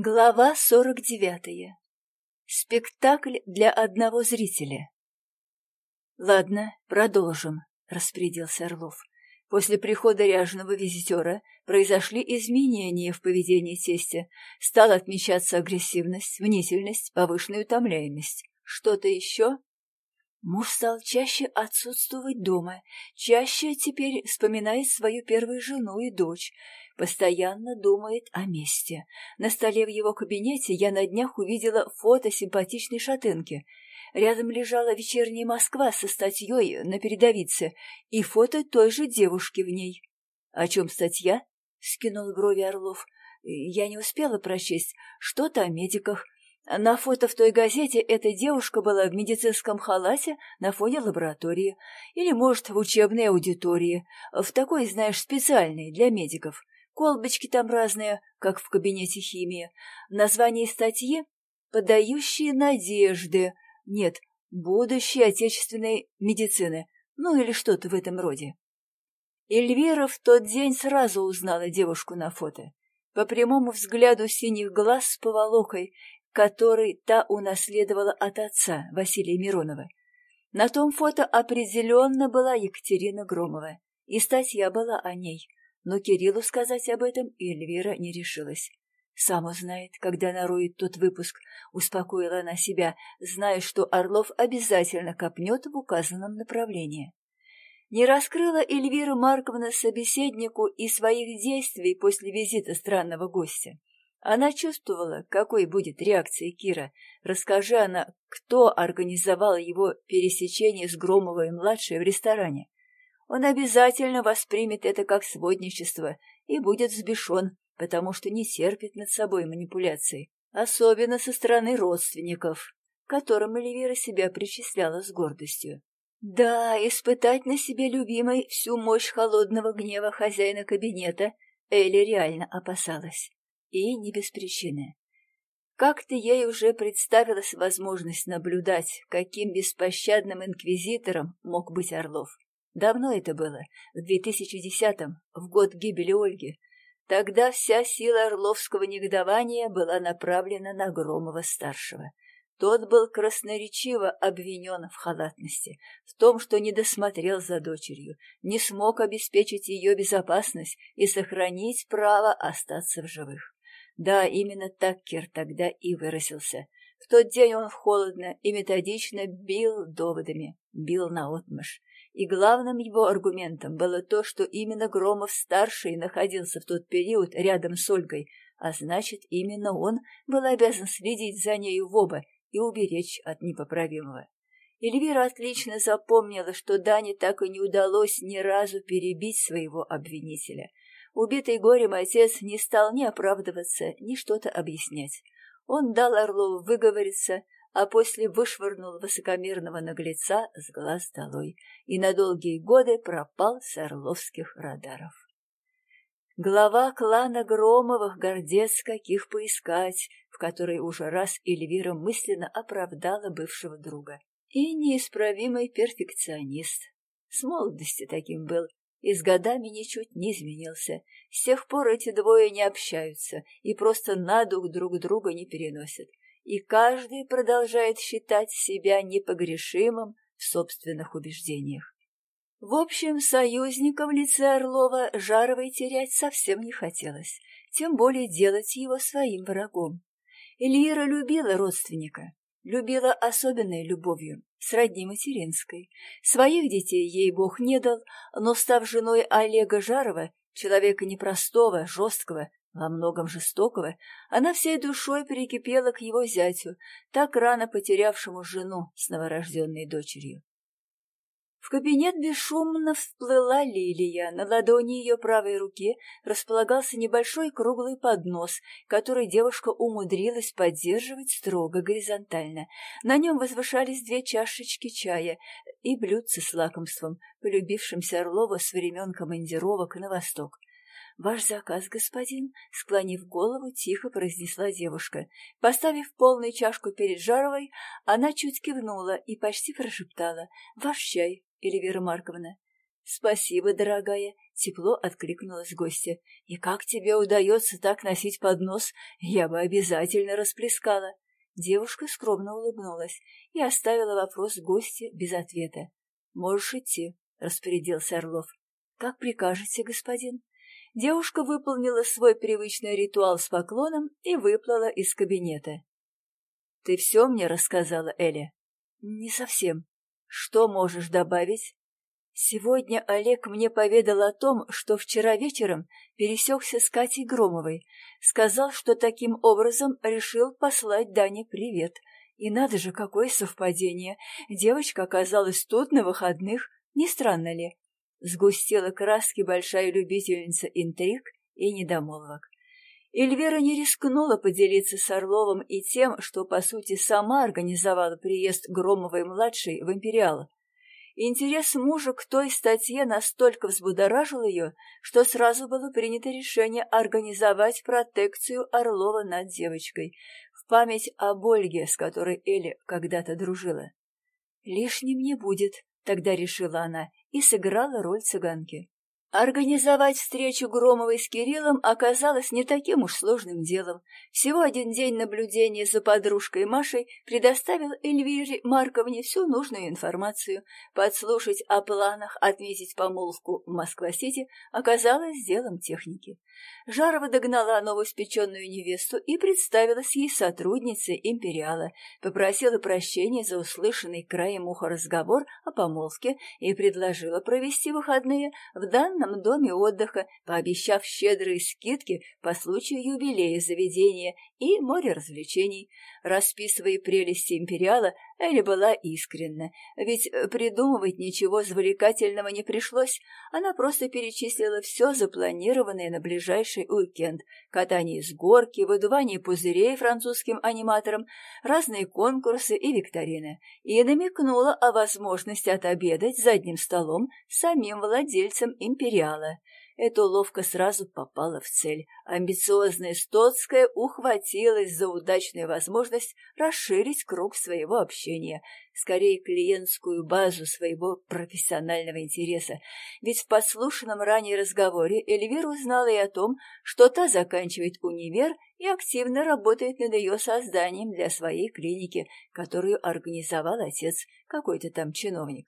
Глава сорок девятая. Спектакль для одного зрителя. «Ладно, продолжим», — распорядился Орлов. После прихода ряженого визитера произошли изменения в поведении тестя. Стала отмечаться агрессивность, мнительность, повышенная утомляемость. Что-то еще? Муж стал чаще отсутствовать дома, чаще теперь вспоминает свою первую жену и дочь, постоянно думает о месте. На столе в его кабинете я на днях увидела фото симпатичной шатенки. Рядом лежала вечерняя Москва со статьей на передовице и фото той же девушки в ней. — О чем статья? — скинул брови Орлов. — Я не успела прочесть. Что-то о медиках. На фото в той газете эта девушка была в медицинском халате на фоне лаборатории. Или, может, в учебной аудитории. В такой, знаешь, специальной, для медиков. Колбочки там разные, как в кабинете химии. Название статьи «Подающие надежды». Нет, будущее отечественной медицины. Ну или что-то в этом роде. Эльвира в тот день сразу узнала девушку на фото. По прямому взгляду синих глаз с поволокой, который та унаследовала от отца Василия Миронова. На том фото определенно была Екатерина Громова, и статья была о ней — но Кириллу сказать об этом Эльвира не решилась. Сам узнает, когда нароет тот выпуск, успокоила она себя, зная, что Орлов обязательно копнет в указанном направлении. Не раскрыла Эльвира Марковна собеседнику и своих действий после визита странного гостя. Она чувствовала, какой будет реакция Кира. Расскажи она, кто организовал его пересечение с Громовой-младшей в ресторане он обязательно воспримет это как сводничество и будет взбешен, потому что не терпит над собой манипуляций, особенно со стороны родственников, которым Эльвира себя причисляла с гордостью. Да, испытать на себе любимой всю мощь холодного гнева хозяина кабинета Элли реально опасалась. И не без причины. Как-то ей уже представилась возможность наблюдать, каким беспощадным инквизитором мог быть Орлов. Давно это было, в 2010-м, в год гибели Ольги. Тогда вся сила орловского негодования была направлена на Громова-старшего. Тот был красноречиво обвинен в халатности, в том, что не досмотрел за дочерью, не смог обеспечить ее безопасность и сохранить право остаться в живых. Да, именно так Кир тогда и выразился. В тот день он холодно и методично бил доводами, бил наотмашь. И главным его аргументом было то, что именно Громов-старший находился в тот период рядом с Ольгой, а значит, именно он был обязан следить за нею в оба и уберечь от непоправимого. Эльвира отлично запомнила, что Дане так и не удалось ни разу перебить своего обвинителя. Убитый горем отец не стал ни оправдываться, ни что-то объяснять. Он дал Орлову выговориться, а после вышвырнул высокомерного наглеца с глаз долой и на долгие годы пропал с орловских радаров. Глава клана Громовых гордец каких поискать, в которой уже раз Эльвира мысленно оправдала бывшего друга. И неисправимый перфекционист. С молодости таким был, и с годами ничуть не изменился. С тех пор эти двое не общаются и просто на дух друг друга не переносят и каждый продолжает считать себя непогрешимым в собственных убеждениях. В общем, союзника в лице Орлова Жаровой терять совсем не хотелось, тем более делать его своим врагом. Эльвира любила родственника, любила особенной любовью, сродни материнской. Своих детей ей Бог не дал, но, став женой Олега Жарова, человека непростого, жесткого, во многом жестокого, она всей душой перекипела к его зятю, так рано потерявшему жену с новорожденной дочерью. В кабинет бесшумно всплыла лилия. На ладони ее правой руки располагался небольшой круглый поднос, который девушка умудрилась поддерживать строго горизонтально. На нем возвышались две чашечки чая и блюдце с лакомством, полюбившимся Орлова с времен командировок на восток. «Ваш заказ, господин», — склонив голову, тихо произнесла девушка. Поставив полную чашку перед Жаровой, она чуть кивнула и почти прошептала «Ваш чай, Эльвира Марковна». Спасибо, дорогая, тепло откликнулась гостья. И как тебе удается так носить поднос? Я бы обязательно расплескала. Девушка скромно улыбнулась и оставила вопрос гостя без ответа. Можешь идти, распорядился Орлов. Как прикажете, господин? Девушка выполнила свой привычный ритуал с поклоном и выплыла из кабинета. «Ты все мне рассказала, Эля?» «Не совсем. Что можешь добавить?» Сегодня Олег мне поведал о том, что вчера вечером пересекся с Катей Громовой, сказал, что таким образом решил послать Дане привет. И надо же, какое совпадение! Девочка оказалась тут на выходных, не странно ли? Сгустила краски большая любительница интриг и недомолвок. Эльвира не рискнула поделиться с Орловым и тем, что, по сути, сама организовала приезд Громовой-младшей в Империал. Интерес мужа к той статье настолько взбудоражил ее, что сразу было принято решение организовать протекцию Орлова над девочкой в память об Ольге, с которой Эля когда-то дружила. «Лишним не будет», — тогда решила она, и сыграла роль цыганки. Организовать встречу Громовой с Кириллом оказалось не таким уж сложным делом. Всего один день наблюдения за подружкой Машей предоставил Эльвире Марковне всю нужную информацию. Подслушать о планах отметить помолвку в Москва-Сити оказалось делом техники. Жарова догнала новоиспеченную невесту и представилась ей сотрудницей империала, попросила прощения за услышанный краем уха разговор о помолвке и предложила провести выходные в данном доме отдыха, пообещав щедрые скидки по случаю юбилея заведения и море развлечений. Расписывая прелести империала, Элли была искренна, ведь э, придумывать ничего завлекательного не пришлось. Она просто перечислила все запланированное на ближайший уикенд. Катание с горки, выдувание пузырей французским аниматорам, разные конкурсы и викторины. И намекнула о возможности отобедать за одним столом самим владельцем империала. Эта уловка сразу попала в цель. Амбициозная Стоцкая ухватилась за удачную возможность расширить круг своего общения, скорее клиентскую базу своего профессионального интереса. Ведь в подслушанном ранее разговоре Эльвира узнала и о том, что та заканчивает универ и активно работает над ее созданием для своей клиники, которую организовал отец, какой-то там чиновник.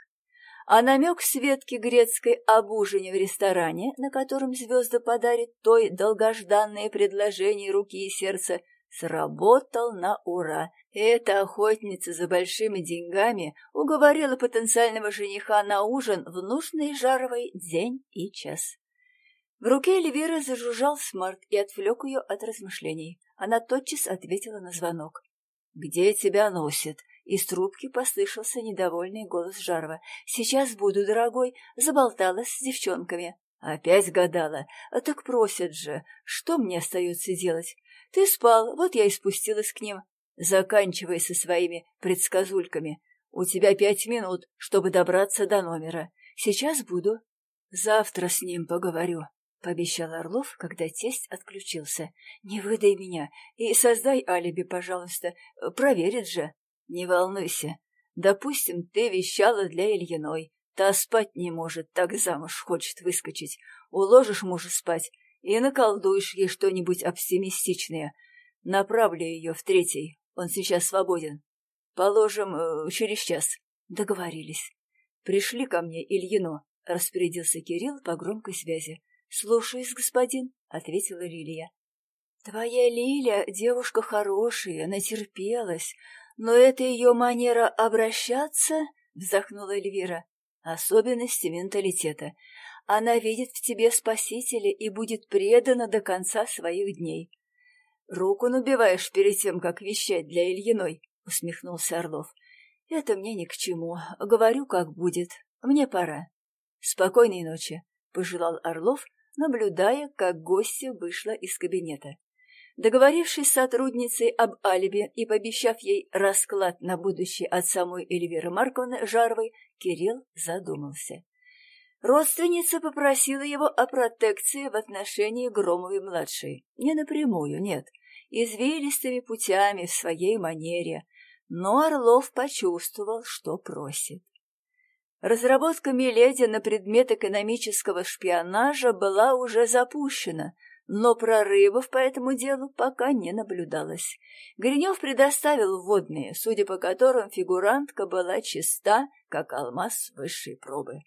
А намек Светки Грецкой об ужине в ресторане, на котором звезда подарит той долгожданное предложение руки и сердца, сработал на ура. Эта охотница за большими деньгами уговорила потенциального жениха на ужин в нужный жаровый день и час. В руке Эльвиры зажужжал смарт и отвлек ее от размышлений. Она тотчас ответила на звонок. «Где тебя носит?» Из трубки послышался недовольный голос Жарова. «Сейчас буду, дорогой», — заболталась с девчонками. «Опять гадала. А так просят же. Что мне остается делать? Ты спал, вот я и спустилась к ним. Заканчивай со своими предсказульками. У тебя пять минут, чтобы добраться до номера. Сейчас буду. Завтра с ним поговорю». — пообещал Орлов, когда тесть отключился. — Не выдай меня и создай алиби, пожалуйста. Проверит же. Не волнуйся. Допустим, ты вещала для Ильиной. Та спать не может, так замуж хочет выскочить. Уложишь мужа спать и наколдуешь ей что-нибудь оптимистичное. Направлю ее в третий. Он сейчас свободен. Положим, э, через час. Договорились. Пришли ко мне Ильину, — распорядился Кирилл по громкой связи. — Слушаюсь, господин, — ответила Лилия. — Твоя Лиля девушка хорошая, натерпелась, но это ее манера обращаться, — вздохнула Эльвира, — особенности менталитета. Она видит в тебе спасителя и будет предана до конца своих дней. — Руку набиваешь перед тем, как вещать для Ильиной, — усмехнулся Орлов. — Это мне ни к чему. Говорю, как будет. Мне пора. — Спокойной ночи, — пожелал Орлов, наблюдая, как гостья вышла из кабинета. Договорившись с сотрудницей об алиби и пообещав ей расклад на будущее от самой Эльвиры Марковны Жаровой, Кирилл задумался. Родственница попросила его о протекции в отношении Громовой-младшей. Не напрямую, нет, извилистыми путями в своей манере, но Орлов почувствовал, что просит. Разработка Миледи на предмет экономического шпионажа была уже запущена, но прорывов по этому делу пока не наблюдалось. Гринев предоставил вводные, судя по которым фигурантка была чиста, как алмаз высшей пробы.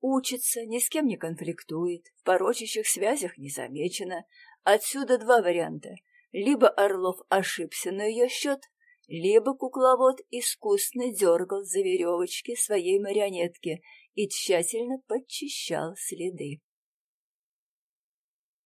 Учится, ни с кем не конфликтует, в порочащих связях не замечено. Отсюда два варианта. Либо Орлов ошибся на ее счет, либо кукловод искусно дергал за веревочки своей марионетки и тщательно подчищал следы.